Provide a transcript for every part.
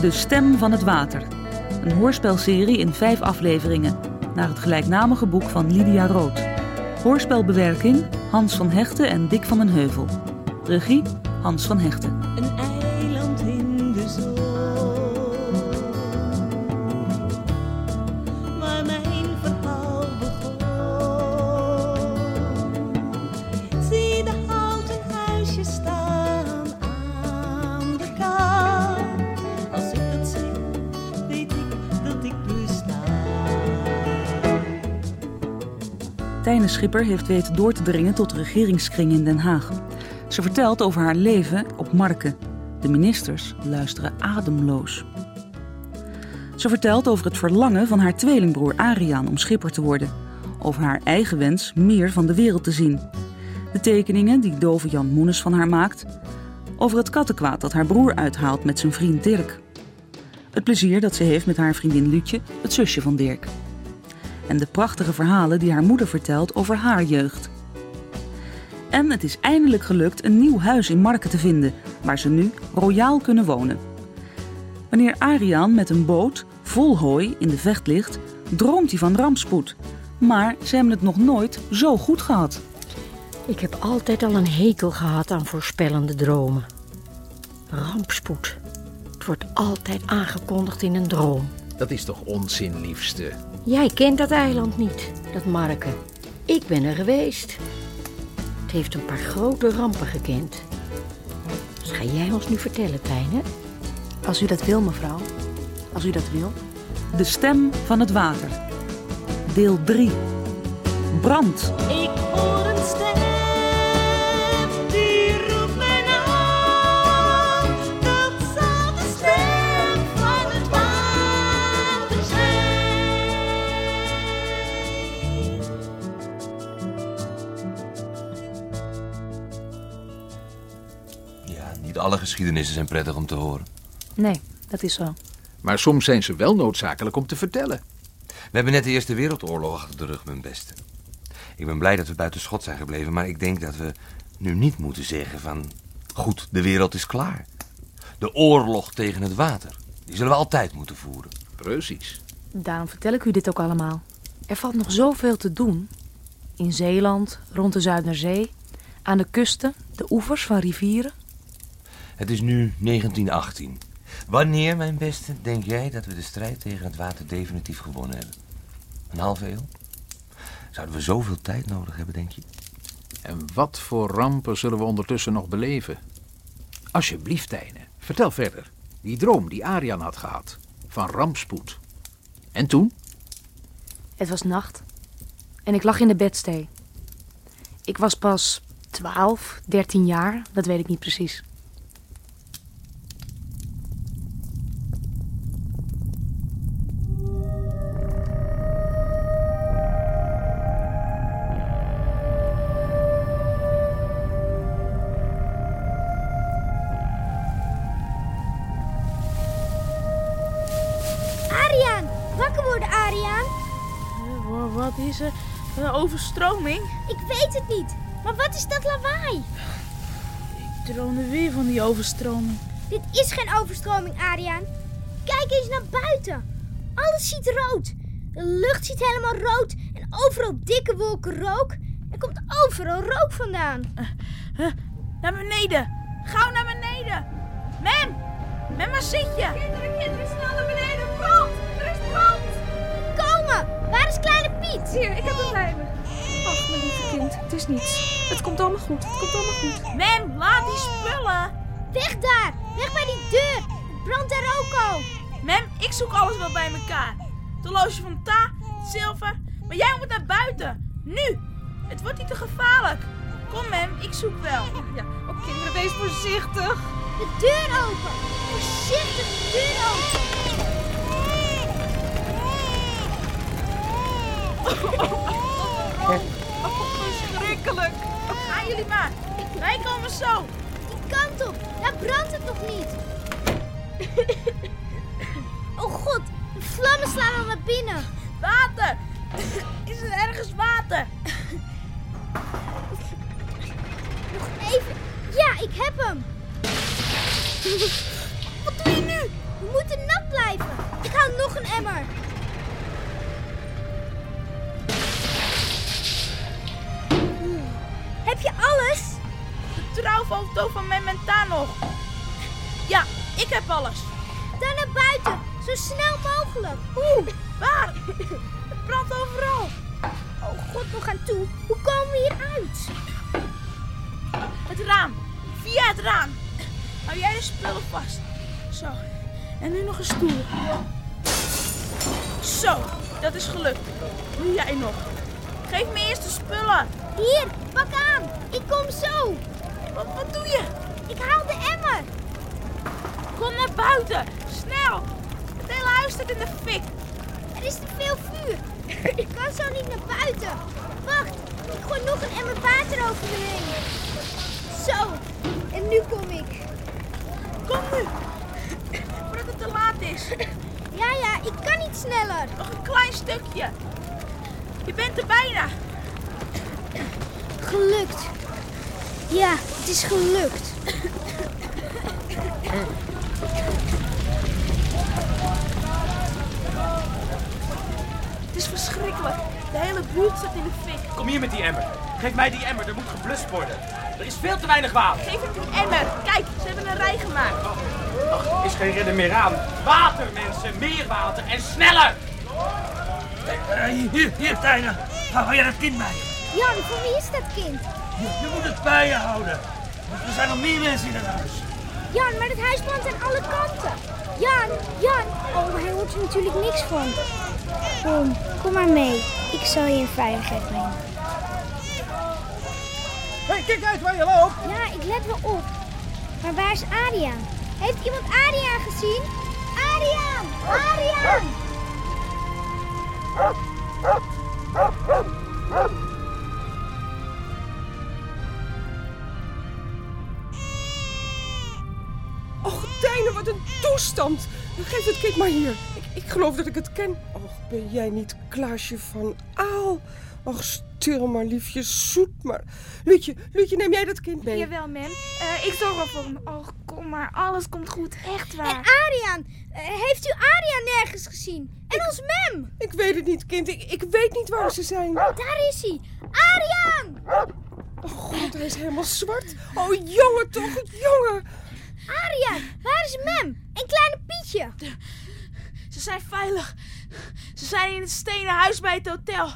De Stem van het Water. Een hoorspelserie in vijf afleveringen. Naar het gelijknamige boek van Lydia Rood. Hoorspelbewerking Hans van Hechten en Dick van den Heuvel. Regie Hans van Hechten. Een Tijne Schipper heeft weten door te dringen tot de regeringskring in Den Haag. Ze vertelt over haar leven op Marken. De ministers luisteren ademloos. Ze vertelt over het verlangen van haar tweelingbroer Ariaan om schipper te worden. Over haar eigen wens meer van de wereld te zien. De tekeningen die dove Jan Moenes van haar maakt. Over het kattenkwaad dat haar broer uithaalt met zijn vriend Dirk. Het plezier dat ze heeft met haar vriendin Luutje, het zusje van Dirk. En de prachtige verhalen die haar moeder vertelt over haar jeugd. En het is eindelijk gelukt een nieuw huis in Marken te vinden, waar ze nu royaal kunnen wonen. Wanneer Ariaan met een boot vol hooi in de vecht ligt, droomt hij van rampspoed. Maar ze hebben het nog nooit zo goed gehad. Ik heb altijd al een hekel gehad aan voorspellende dromen. Rampspoed. Het wordt altijd aangekondigd in een droom. Dat is toch onzin, liefste? Jij kent dat eiland niet, dat Marken. Ik ben er geweest. Het heeft een paar grote rampen gekend. Dat ga jij ons nu vertellen, Tijne? Als u dat wil, mevrouw. Als u dat wil. De stem van het water. Deel 3. Brand. Ik hoor alle geschiedenissen zijn prettig om te horen. Nee, dat is zo. Maar soms zijn ze wel noodzakelijk om te vertellen. We hebben net de Eerste Wereldoorlog achter de rug, mijn beste. Ik ben blij dat we buiten schot zijn gebleven, maar ik denk dat we nu niet moeten zeggen van... Goed, de wereld is klaar. De oorlog tegen het water, die zullen we altijd moeten voeren. Precies. Daarom vertel ik u dit ook allemaal. Er valt nog zoveel te doen. In Zeeland, rond de Zuiderzee, aan de kusten, de oevers van rivieren. Het is nu 1918. Wanneer, mijn beste, denk jij dat we de strijd tegen het water definitief gewonnen hebben? Een halve eeuw? Zouden we zoveel tijd nodig hebben, denk je? En wat voor rampen zullen we ondertussen nog beleven? Alsjeblieft, Tijne, vertel verder. Die droom die Arian had gehad. Van rampspoed. En toen? Het was nacht. En ik lag in de bedstee. Ik was pas 12, 13 jaar, dat weet ik niet precies. Er? Een overstroming? Ik weet het niet. Maar wat is dat lawaai? Ik droomde weer van die overstroming. Dit is geen overstroming, Ariaan. Kijk eens naar buiten. Alles ziet rood. De lucht ziet helemaal rood en overal dikke wolken rook. Er komt overal rook vandaan. Huh? Naar beneden! Gauw naar beneden! Mem! Mem, waar zit je? Kinderen, kinderen, Hier, ik heb het bij me. Ach, mijn lieve kind, het is niets. Het komt allemaal goed, het komt allemaal goed. Mem, laat die spullen! Weg daar! Weg bij die deur! Het brandt daar ook al! Mem, ik zoek alles wel bij elkaar. Het horloge van Ta, het zilver. Maar jij moet naar buiten. Nu! Het wordt niet te gevaarlijk. Kom, Mem, ik zoek wel. Ja, oh kinderen, wees voorzichtig. De deur open! Voorzichtig de deur open! Verschrikkelijk. Gaan jullie maar. Wij komen zo. Die kant op! Daar brandt het nog niet! Oh god! De vlammen slaan al naar binnen! Water. Is er ergens water? Nog even! Ja, ik heb hem! Wat doe je nu? We moeten nat blijven. Ik haal nog een emmer. Trouwfoto van mijn nog. Ja, ik heb alles. Dan naar buiten. Zo snel mogelijk. Hoe? Waar? Het brandt overal. Oh god, nog aan toe. Hoe komen we hier uit? Het raam. Via het raam. Hou jij de spullen vast. Zo. En nu nog een stoel. Zo, dat is gelukt. Nu jij nog. Geef me eerst de spullen. Hier, pak aan. Ik kom zo. Wat, wat doe je? Ik haal de emmer. Kom naar buiten. Snel. Het hele huis staat in de fik. Er is te veel vuur. Ik kan zo niet naar buiten. Wacht, ik gooi nog een emmer water over me heen. Zo, en nu kom ik. Kom nu. Voordat het te laat is. Ja, ja, ik kan niet sneller. Nog een klein stukje. Je bent er bijna. Gelukt. Ja, het is gelukt. Het is verschrikkelijk. De hele buurt zit in de fik. Kom hier met die emmer. Geef mij die emmer, er moet geblust worden. Er is veel te weinig water. Geef hem die emmer. Kijk, ze hebben een rij gemaakt. Ach, is geen redder meer aan. Water, mensen, meer water en sneller! hier, hier, Tijne. Hou jij dat kind bij. Jan, voor wie is dat kind? Je, moet het bij je houden. Want er zijn nog meer mensen in het huis. Jan, maar het huis brandt aan alle kanten. Jan, Jan. Oh, hij hoort er natuurlijk niks van. Kom, kom maar mee. Ik zal je in veiligheid brengen. Hé, kijk uit waar je loopt. Ja, ik let wel op. Maar waar is Adriaan? Heeft iemand Adriaan gezien? Adriaan! Adriaan! Toestand. Geef het kind maar hier. Ik, ik geloof dat ik het ken. Och, ben jij niet Klaasje van Aal? Och, stil maar, liefje, zoet maar. Luutje, Luutje, neem jij dat kind mee? Jawel, mem. Eh, ik zorg wel voor hem. Oh, kom maar. Alles komt goed. Echt En waar. Adriaan! Eh, heeft u Adriaan nergens gezien? En ons mem! Ik weet het niet, kind. Ik, ik weet niet waar ze zijn. Daar is hij! Adriaan! Oh, god, hij is helemaal zwart. Oh, jongen toch, jongen. Adriaan, waar is mem? En kleine Pietje? Ze zijn veilig. Ze zijn in het stenen huis bij het hotel.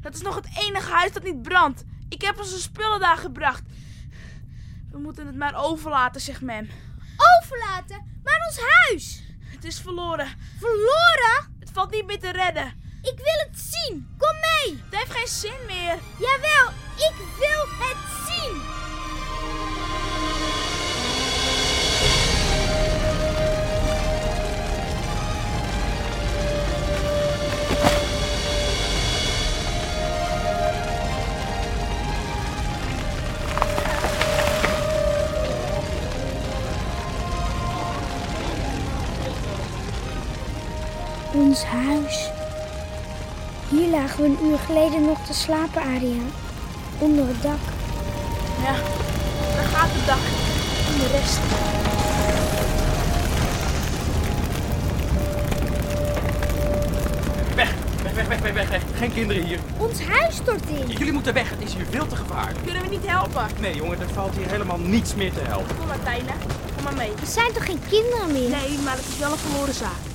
Dat is nog het enige huis dat niet brandt. Ik heb onze spullen daar gebracht. We moeten het maar overlaten, zegt mem. Overlaten? Maar ons huis! Het is verloren. Verloren? Het valt niet meer te redden. Ik wil het zien! Kom mee! Het heeft geen zin meer. Jawel, ik wil het zien! Ons huis. Hier lagen we een uur geleden nog te slapen, Adriaan. Onder het dak. Ja, daar gaat het dak. En de rest. Weg, weg, weg, weg, weg, weg, weg. Geen kinderen hier. Ons huis stort in. Jullie moeten weg, het is hier veel te gevaarlijk. Kunnen we niet helpen? Nee, jongen, er valt hier helemaal niets meer te helpen. Kom maar, Tijne. Kom maar mee. Er zijn toch geen kinderen meer? Nee, maar het is wel een verloren zaak.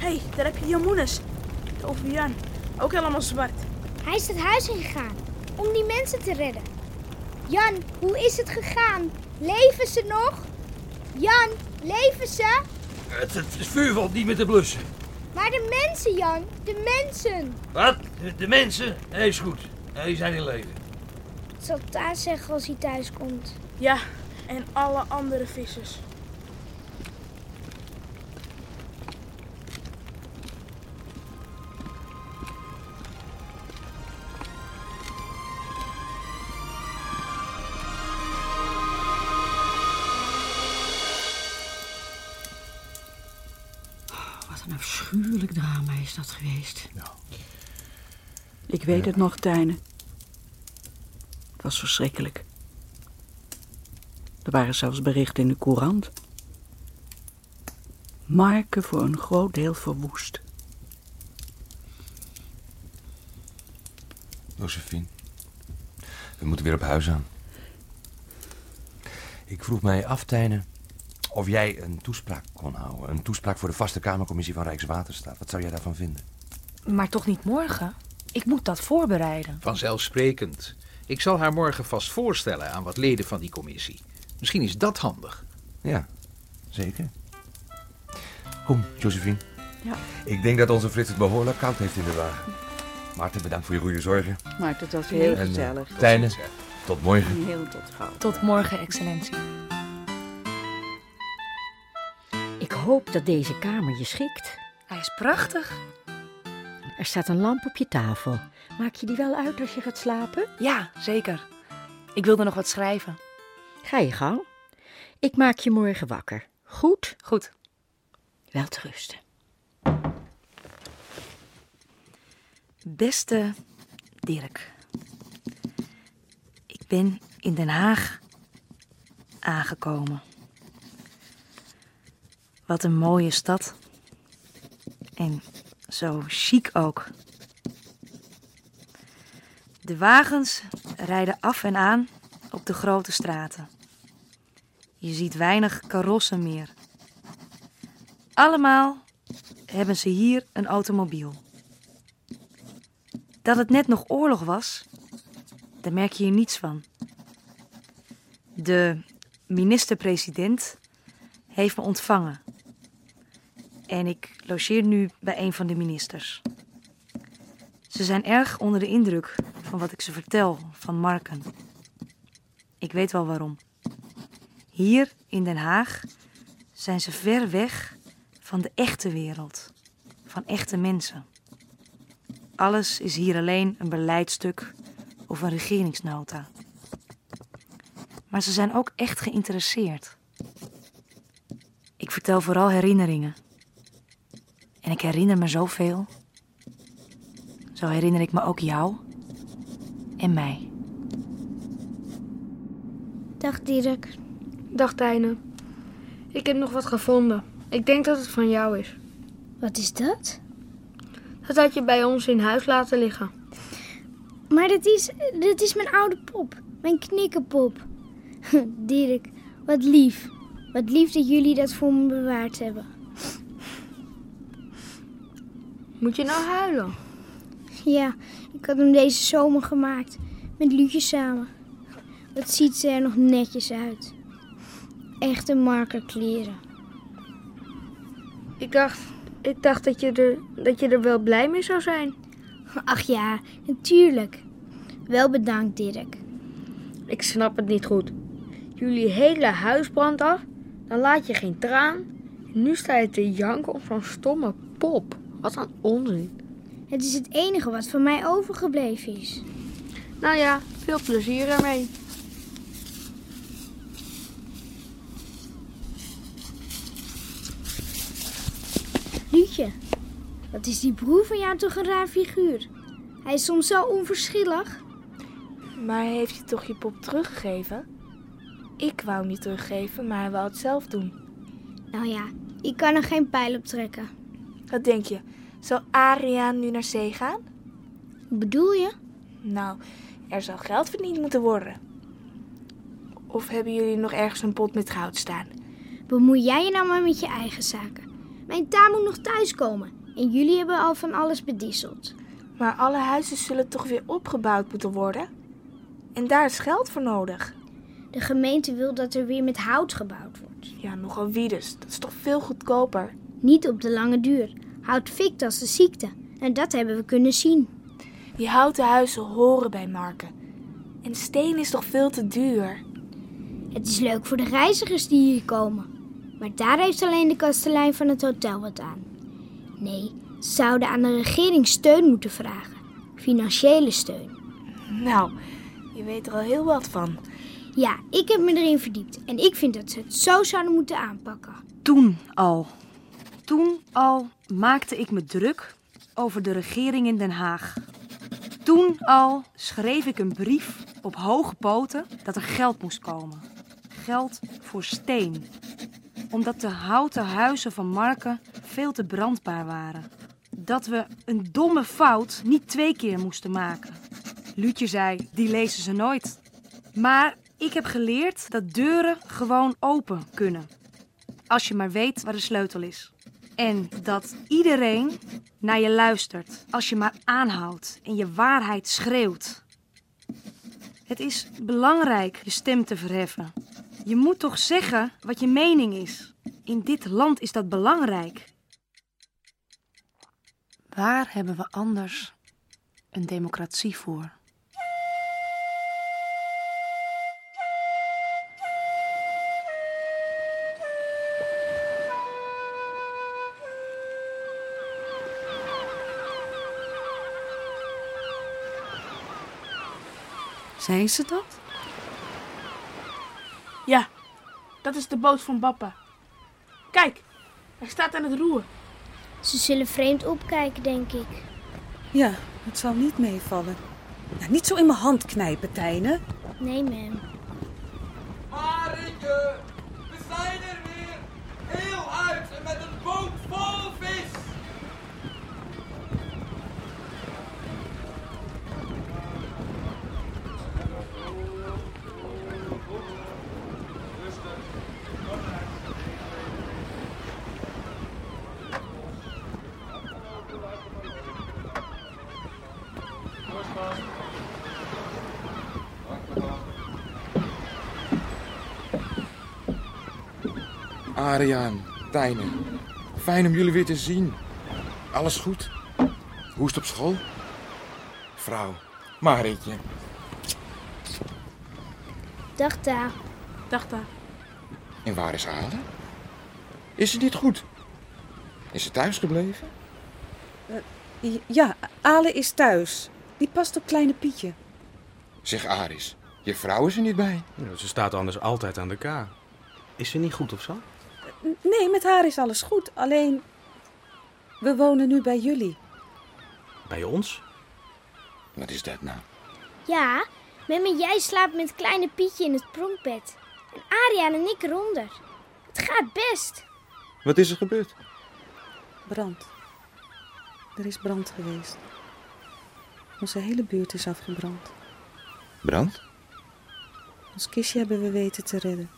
Hé, hey, daar heb je Jan Moenes. Of Jan. Ook helemaal zwart. Hij is het huis ingegaan om die mensen te redden. Jan, hoe is het gegaan? Leven ze nog? Jan, leven ze? Het, het vuur valt niet meer te blussen. Maar de mensen, Jan, de mensen. Wat? De, de mensen? Nee, is goed. Die zijn in leven. Het zal Taas zeggen als hij thuis komt. Ja, en alle andere vissers. Is dat geweest. Ik weet het nog, Tijne. Het was verschrikkelijk. Er waren zelfs berichten in de courant. Marken voor een groot deel verwoest. Josephine, we moeten weer op huis aan. Ik vroeg mij af, Tijne, of jij een toespraak kon houden. Een toespraak voor de vaste Kamercommissie van Rijkswaterstaat. Wat zou jij daarvan vinden? Maar toch niet morgen? Ik moet dat voorbereiden. Vanzelfsprekend. Ik zal haar morgen vast voorstellen aan wat leden van die commissie. Misschien is dat handig. Ja, zeker. Kom, Josephine. Ja. Ik denk dat onze Frits het behoorlijk koud heeft in de wagen. Maarten, bedankt voor je goede zorgen. Maar het was heel En, eh, gezellig. Tijne, tot morgen. Heel tot gauw. Tot morgen, excellentie. Hoop dat deze kamer je schikt. Hij is prachtig. Er staat een lamp op je tafel. Maak je die wel uit als je gaat slapen? Ja, zeker. Ik wilde nog wat schrijven. Ga je gang. Ik maak je morgen wakker. Goed? Goed. Wel te rusten. Beste Dirk. Ik ben in Den Haag aangekomen. Wat een mooie stad. En zo chic ook. De wagens rijden af en aan op de grote straten. Je ziet weinig karossen meer. Allemaal hebben ze hier een automobiel. Dat het net nog oorlog was, daar merk je hier niets van. De minister-president heeft me ontvangen. En ik logeer nu bij een van de ministers. Ze zijn erg onder de indruk van wat ik ze vertel van Marken. Ik weet wel waarom. Hier in Den Haag zijn ze ver weg van de echte wereld, van echte mensen. Alles is hier alleen een beleidstuk of een regeringsnota. Maar ze zijn ook echt geïnteresseerd. Ik vertel vooral herinneringen. En ik herinner me zoveel. Zo herinner ik me ook jou en mij. Dag Dirk. Dag Tijne. Ik heb nog wat gevonden. Ik denk dat het van jou is. Wat is dat? Dat had je bij ons in huis laten liggen. Maar dat is, dat is mijn oude pop. Mijn knikkenpop. Dirk, wat lief. Wat lief dat jullie dat voor me bewaard hebben. Moet je nou huilen? Ja, ik had hem deze zomer gemaakt. Met Luutje samen. Wat ziet ze er nog netjes uit. Echte markerkleren. Ik dacht, ik dacht dat, je er, dat je er wel blij mee zou zijn. Ach ja, natuurlijk. Wel bedankt, Dirk. Ik snap het niet goed. Jullie hele huis brandt af, dan laat je geen traan. Nu sta je te janken om zo'n stomme pop. Wat een onzin. Het is het enige wat van mij overgebleven is. Nou ja, veel plezier ermee. Luutje, wat is die broer van jou toch een raar figuur? Hij is soms zo onverschillig. Maar hij heeft je toch je pop teruggegeven? Ik wou hem niet teruggeven, maar hij wou het zelf doen. Nou ja, ik kan er geen pijl op trekken. Wat denk je? Zal Ariaan nu naar zee gaan? Hoe bedoel je? Nou, er zal geld verdiend moeten worden. Of hebben jullie nog ergens een pot met goud staan? Bemoei jij je nou maar met je eigen zaken. Mijn taal moet nog thuiskomen. En jullie hebben al van alles bedisseld. Maar alle huizen zullen toch weer opgebouwd moeten worden? En daar is geld voor nodig. De gemeente wil dat er weer met hout gebouwd wordt. Ja, nogal wie dus. Dat is toch veel goedkoper? Niet op de lange duur. Hout fikt als de ziekte. En dat hebben we kunnen zien. Die houten huizen horen bij Marken. En steen is toch veel te duur? Het is leuk voor de reizigers die hier komen. Maar daar heeft alleen de kastelein van het hotel wat aan. Nee, ze zouden aan de regering steun moeten vragen. Financiële steun. Nou, je weet er al heel wat van. Ja, ik heb me erin verdiept. En ik vind dat ze het zo zouden moeten aanpakken. Toen al. Toen al maakte ik me druk over de regering in Den Haag. Toen al schreef ik een brief op hoge poten dat er geld moest komen. Geld voor steen. omdat de houten huizen van Marken veel te brandbaar waren. Dat we een domme fout niet twee keer moesten maken. Luutje zei, die lezen ze nooit. Maar ik heb geleerd dat deuren gewoon open kunnen. Als je maar weet waar de sleutel is. En dat iedereen naar je luistert als je maar aanhoudt en je waarheid schreeuwt. Het is belangrijk je stem te verheffen. Je moet toch zeggen wat je mening is. In dit land is dat belangrijk. Waar hebben we anders een democratie voor? Zijn ze dat? Ja, dat is de boot van papa. Kijk, hij staat aan het roer. Ze zullen vreemd opkijken, denk ik. Ja, het zal niet meevallen. Nou, niet zo in mijn hand knijpen, Tijne. Nee, ma'am. Marietje, we zijn er weer. Heel uit en met een boot vol vis. Ariaan, Tijne, fijn om jullie weer te zien. Alles goed? Hoe is het op school? Vrouw, Marietje. Dag, Ta. Dag, Ta. En waar is Ale? Is ze niet goed? Is ze thuis gebleven? Eh, Ja, Ale is thuis. Die past op kleine Pietje. Zeg Aris, je vrouw is er niet bij. Ja, ze staat anders altijd aan de K. Is ze niet goed of zo? Nee, met haar is alles goed. Alleen, we wonen nu bij jullie. Bij ons? Wat is dat nou? Ja, mem en jij slaapt met kleine Pietje in het pronkbed. En Ariaan en ik eronder. Het gaat best. Wat is er gebeurd? Brand. Er is brand geweest. Onze hele buurt is afgebrand. Brand? Ons kistje hebben we weten te redden.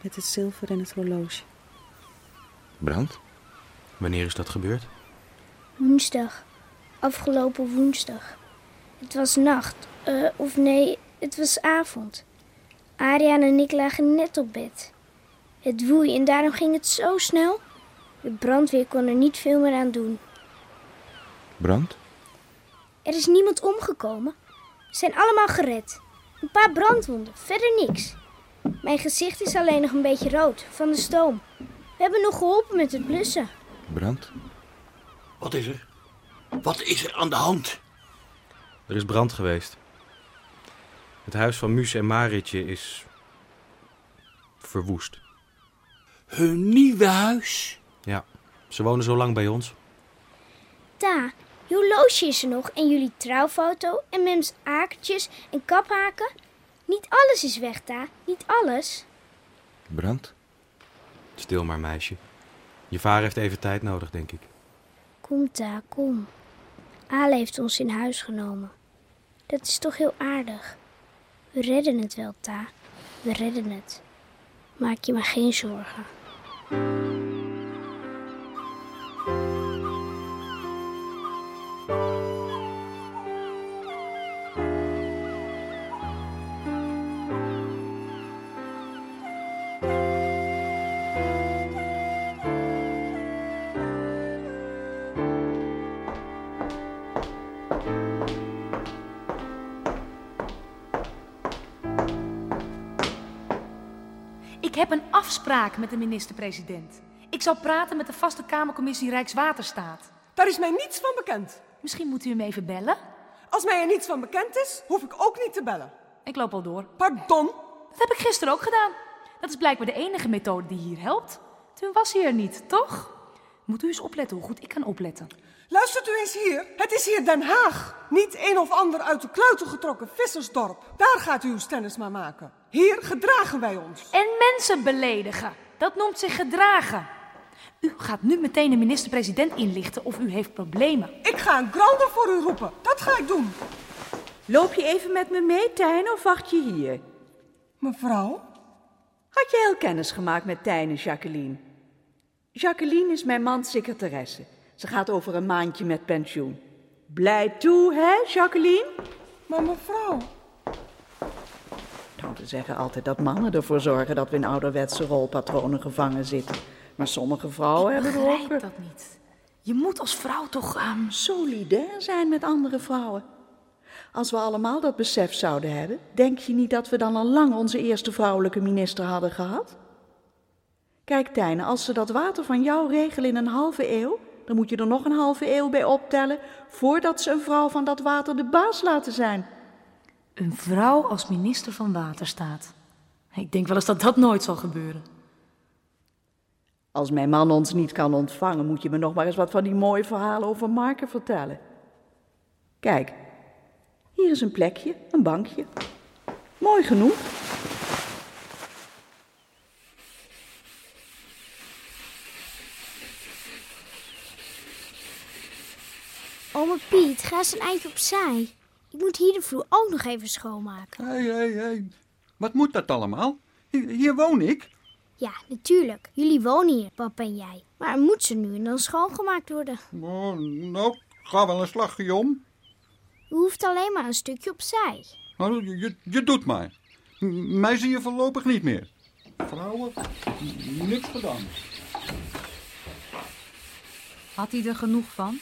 Met het zilver en het horloge. Brand? Wanneer is dat gebeurd? Woensdag. Afgelopen woensdag. Het was nacht. Eh, of nee, het was avond. Ariaan en ik lagen net op bed. Het woei en daarom ging het zo snel. De brandweer kon er niet veel meer aan doen. Brand? Er is niemand omgekomen. We zijn allemaal gered. Een paar brandwonden, verder niks. Mijn gezicht is alleen nog een beetje rood van de stoom. We hebben nog geholpen met het blussen. Brand? Wat is er? Wat is er aan de hand? Er is brand geweest. Het huis van Muus en Maritje is verwoest. Hun nieuwe huis? Ja, ze wonen zo lang bij ons. Ta, je horloge is er nog en jullie trouwfoto en mems akertjes en kaphaken. Niet alles is weg, Ta. Niet alles. Brand? Stil maar, meisje. Je vader heeft even tijd nodig, denk ik. Kom, Ta, kom. Ale heeft ons in huis genomen. Dat is toch heel aardig. We redden het wel, Ta. We redden het. Maak je maar geen zorgen. Heb een afspraak met de minister-president. Ik zal praten met de vaste Kamercommissie Rijkswaterstaat. Daar is mij niets van bekend. Misschien moet u hem even bellen? Als mij er niets van bekend is, hoef ik ook niet te bellen. Ik loop al door. Pardon? Dat heb ik gisteren ook gedaan. Dat is blijkbaar de enige methode die hier helpt. Toen was hij er niet, toch? Moet u eens opletten hoe goed ik kan opletten. Luistert u eens hier. Het is hier Den Haag. Niet een of ander uit de kluiten getrokken vissersdorp. Daar gaat u uw stennis maar maken. Hier gedragen wij ons. En mensen beledigen. Dat noemt zich gedragen. U gaat nu meteen de minister-president inlichten of u heeft problemen. Ik ga een grounder voor u roepen. Dat ga ik doen. Loop je even met me mee, Tijn, of wacht je hier? Mevrouw? Had je heel kennis gemaakt met Tijn en Jacqueline? Jacqueline is mijn mans secretaresse. Ze gaat over een maandje met pensioen. Blij toe, hè, Jacqueline? Maar mevrouw... Nou, we zeggen altijd dat mannen ervoor zorgen dat we in ouderwetse rolpatronen gevangen zitten. Maar sommige vrouwen Ik hebben er ook... begrijp dat niet. Je moet als vrouw toch... ehm, solidair zijn met andere vrouwen. Als we allemaal dat besef zouden hebben, denk je niet dat we dan al lang onze eerste vrouwelijke minister hadden gehad? Kijk, Tijne, als ze dat water van jou regelen in een halve eeuw, dan moet je er nog een halve eeuw bij optellen voordat ze een vrouw van dat water de baas laten zijn. Een vrouw als minister van Waterstaat. Ik denk wel eens dat dat nooit zal gebeuren. Als mijn man ons niet kan ontvangen, moet je me nog maar eens wat van die mooie verhalen over Marken vertellen. Kijk, hier is een plekje, een bankje. Mooi genoeg. Ome Piet, ga eens een eind opzij. Ik moet hier de vloer ook nog even schoonmaken. Hé, hé, hé. Wat moet dat allemaal? Hier, hier woon ik. Ja, natuurlijk. Jullie wonen hier, papa en jij. Maar er moet ze nu en dan schoongemaakt worden. Oh, nou, ga wel een slagje om. U hoeft alleen maar een stukje opzij. Nou, je, je, je doet maar. M- Mij zie je voorlopig niet meer. Vrouwen, niks gedaan. Had hij er genoeg van?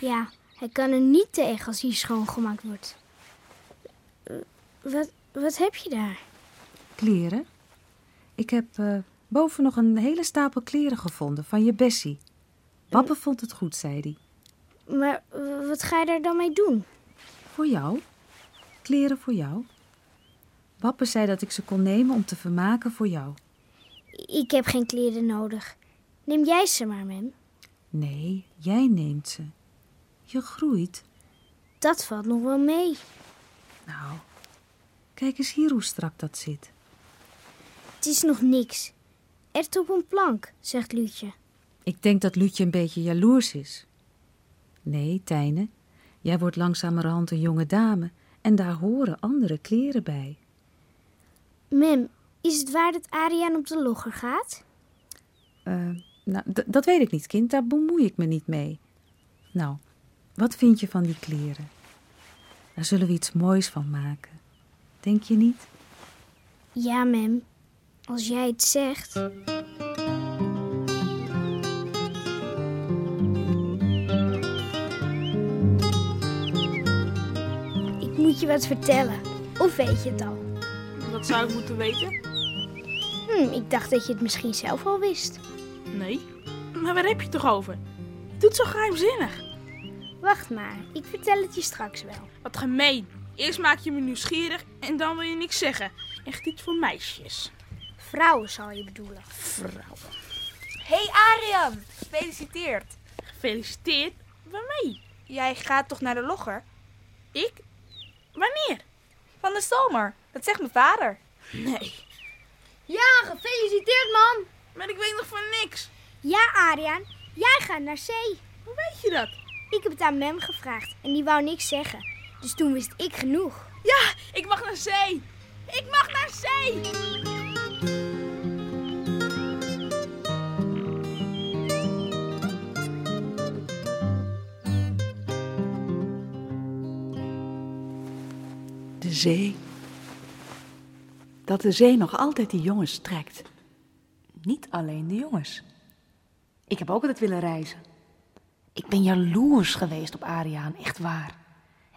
Ja, hij kan er niet tegen als hier schoongemaakt wordt. Wat, wat heb je daar? Kleren? Ik heb eh, boven nog een hele stapel kleren gevonden van je Bessie. Papa vond het goed, zei hij. Maar wat ga je daar dan mee doen? Voor jou? Kleren voor jou? Papa zei dat ik ze kon nemen om te vermaken voor jou. Ik heb geen kleren nodig. Neem jij ze maar, mem. Nee, jij neemt ze. Je groeit. Dat valt nog wel mee. Nou, kijk eens hier hoe strak dat zit. Het is nog niks. Echt op een plank, zegt Luutje. Ik denk dat Luutje een beetje jaloers is. Nee, Tijne, jij wordt langzamerhand een jonge dame en daar horen andere kleren bij. Mem, is het waar dat Ariaan op de logger gaat? Eh, nou, dat weet ik niet, kind, daar bemoei ik me niet mee. Nou, wat vind je van die kleren? Daar zullen we iets moois van maken. Denk je niet? Ja, mem. Als jij het zegt. Ik moet je wat vertellen. Of weet je het al? Wat zou ik moeten weten? Hm, ik dacht dat je het misschien zelf al wist. Nee. Maar waar heb je het toch over? Je doet zo geheimzinnig. Wacht maar, ik vertel het je straks wel. Wat gemeen. Eerst maak je me nieuwsgierig en dan wil je niks zeggen. Echt iets voor meisjes. Vrouwen zal je bedoelen. Vrouwen. Hey Arian, gefeliciteerd. Gefeliciteerd? Waarmee? Jij gaat toch naar de logger? Ik? Wanneer? Van de zomer. Dat zegt mijn vader. Nee. Ja, gefeliciteerd man. Maar ik weet nog van niks. Ja, Ariaan, jij gaat naar zee. Hoe weet je dat? Ik heb het aan Mem gevraagd en die wou niks zeggen. Dus toen wist ik genoeg. Ja, ik mag naar zee. Ik mag naar zee. De zee. Dat de zee nog altijd die jongens trekt. Niet alleen de jongens. Ik heb ook altijd willen reizen. Ik ben jaloers geweest op Ariaan, echt waar.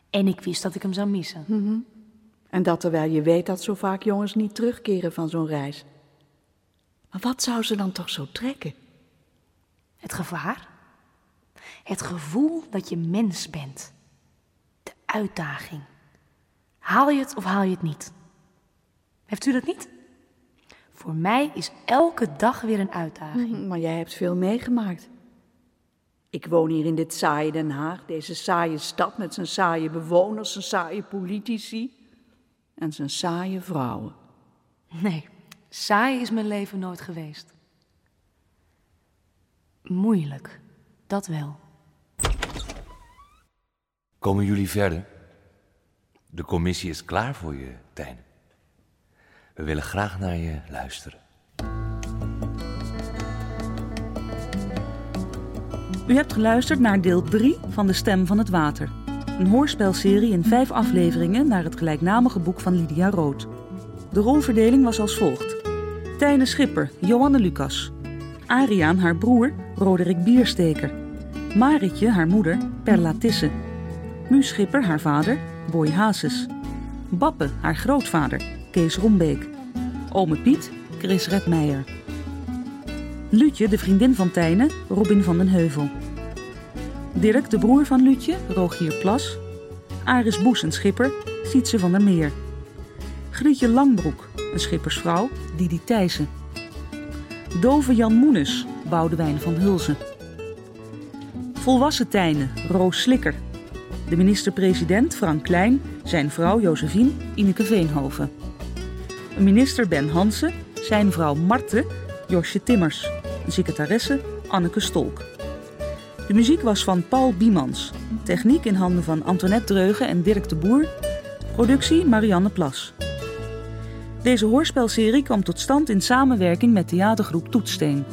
En ik wist dat ik hem zou missen. Mhm. En dat terwijl je weet dat zo vaak jongens niet terugkeren van zo'n reis. Maar wat zou ze dan toch zo trekken? Het gevaar? Het gevoel dat je mens bent. De uitdaging. Haal je het of haal je het niet? Heeft u dat niet? Voor mij is elke dag weer een uitdaging. Mhm, Maar jij hebt veel meegemaakt. Ik woon hier in dit saaie Den Haag, deze saaie stad met zijn saaie bewoners, zijn saaie politici en zijn saaie vrouwen. Nee, saai is mijn leven nooit geweest. Moeilijk, dat wel. Komen jullie verder? De commissie is klaar voor je, Tijn. We willen graag naar je luisteren. U hebt geluisterd naar deel 3 van De Stem van het Water. Een hoorspelserie in vijf afleveringen naar het gelijknamige boek van Lydia Rood. De rolverdeling was als volgt. Tijne Schipper, Johanne Lucas. Ariaan, haar broer, Roderick Biersteker. Maritje, haar moeder, Perla Tisse. Muus Schipper, haar vader, Boy Hazes. Bappe, haar grootvader, Kees Rombeek. Ome Piet, Chris Redmeijer. Luutje, de vriendin van Tijne, Robin van den Heuvel. Dirk, de broer van Luutje, Rogier Plas. Aris Boes, een schipper, Sietse van der Meer. Grietje Langbroek, een schippersvrouw, Didi Thijssen. Dove Jan Moenes, Boudewijn van Hulzen. Volwassen Tijne, Roos Slikker. De minister-president Frank Klein, zijn vrouw Josephine, Ineke Veenhoven. Een minister Ben Hansen, zijn vrouw Marte, Josje Timmers. Secretaresse Anneke Stolk. De muziek was van Paul Biemans. Techniek in handen van Antoinette Dreugen en Dirk de Boer. Productie Marianne Plas. Deze hoorspelserie kwam tot stand in samenwerking met theatergroep Toetsteen.